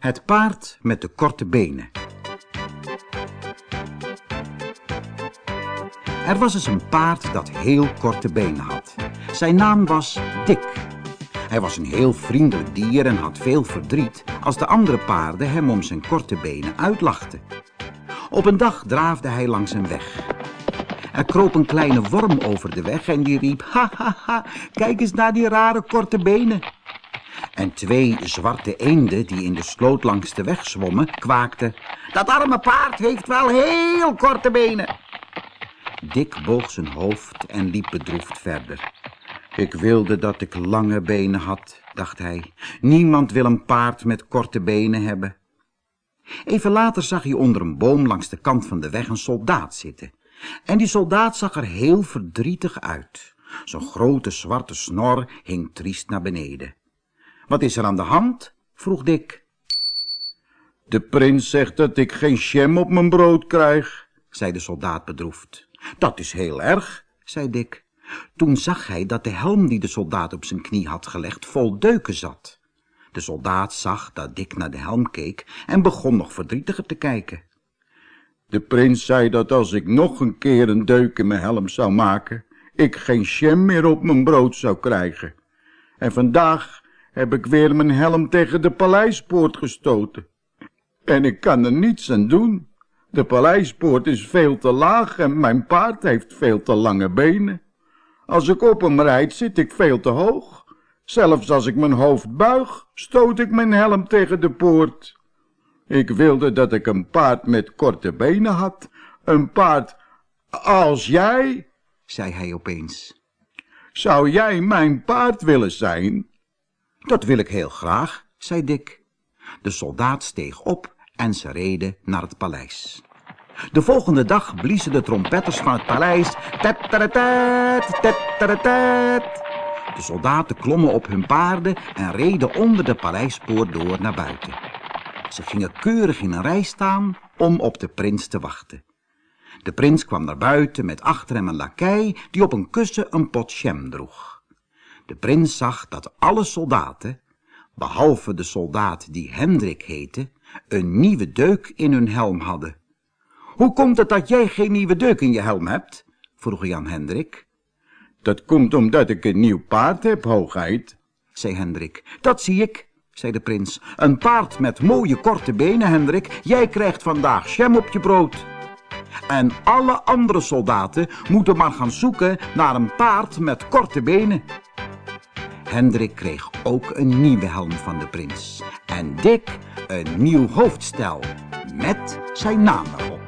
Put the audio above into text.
Het paard met de korte benen. Er was eens een paard dat heel korte benen had. Zijn naam was Dick. Hij was een heel vriendelijk dier en had veel verdriet als de andere paarden hem om zijn korte benen uitlachten. Op een dag draafde hij langs een weg. Er kroop een kleine worm over de weg en die riep, ha ha ha, kijk eens naar die rare korte benen. En twee zwarte eenden die in de sloot langs de weg zwommen, kwaakten, dat arme paard heeft wel heel korte benen. Dick boog zijn hoofd en liep bedroefd verder. Ik wilde dat ik lange benen had, dacht hij. Niemand wil een paard met korte benen hebben. Even later zag hij onder een boom langs de kant van de weg een soldaat zitten. En die soldaat zag er heel verdrietig uit. Zijn grote zwarte snor hing triest naar beneden. Wat is er aan de hand? vroeg Dick. De prins zegt dat ik geen jam op mijn brood krijg, zei de soldaat bedroefd. Dat is heel erg, zei Dick. Toen zag hij dat de helm die de soldaat op zijn knie had gelegd vol deuken zat. De soldaat zag dat Dick naar de helm keek en begon nog verdrietiger te kijken. De prins zei dat als ik nog een keer een deuk in mijn helm zou maken, ik geen jam meer op mijn brood zou krijgen. En vandaag heb ik weer mijn helm tegen de paleispoort gestoten. En ik kan er niets aan doen. De paleispoort is veel te laag en mijn paard heeft veel te lange benen. Als ik op hem rijd, zit ik veel te hoog. Zelfs als ik mijn hoofd buig, stoot ik mijn helm tegen de poort. Ik wilde dat ik een paard met korte benen had. Een paard als jij, zei hij opeens. Zou jij mijn paard willen zijn? Dat wil ik heel graag, zei Dick. De soldaat steeg op en ze reden naar het paleis. De volgende dag bliezen de trompetters van het paleis. De soldaten klommen op hun paarden en reden onder de paleispoort door naar buiten. Ze gingen keurig in een rij staan om op de prins te wachten. De prins kwam naar buiten met achter hem een lakei die op een kussen een pot jam droeg. De prins zag dat alle soldaten, behalve de soldaat die Hendrik heette, een nieuwe deuk in hun helm hadden. Hoe komt het dat jij geen nieuwe deuk in je helm hebt? vroeg Jan Hendrik. Dat komt omdat ik een nieuw paard heb, hoogheid, zei Hendrik. Dat zie ik, zei de prins. Een paard met mooie korte benen, Hendrik. Jij krijgt vandaag jam op je brood. En alle andere soldaten moeten maar gaan zoeken naar een paard met korte benen. Hendrik kreeg ook een nieuwe helm van de prins. En Dick een nieuw hoofdstel met zijn naam erop.